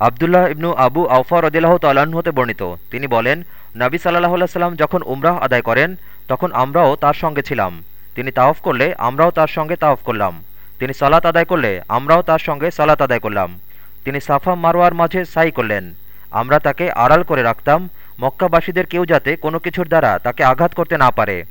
আবদুল্লাহ ইবনু আবু আউফা রদিল্লাহ তাল্লাহ্ন হতে বর্ণিত। তিনি বলেন, নাবী সাল্লাহ সাল্লাম যখন উমরাহ আদায় করেন, তখন আমরাও তার সঙ্গে ছিলাম। তিনি তাওফ করলে আমরাও তার সঙ্গে তাওফ করলাম। তিনি সালাত আদায় করলে আমরাও তার সঙ্গে সালাত আদায় করলাম। তিনি সাফা মারোয়ার মাঝে সাই করলেন। আমরা তাকে আড়াল করে রাখতাম, মক্কাবাসীদের কেউ যাতে কোনো কিছুর দ্বারা তাকে আঘাত করতে না পারে।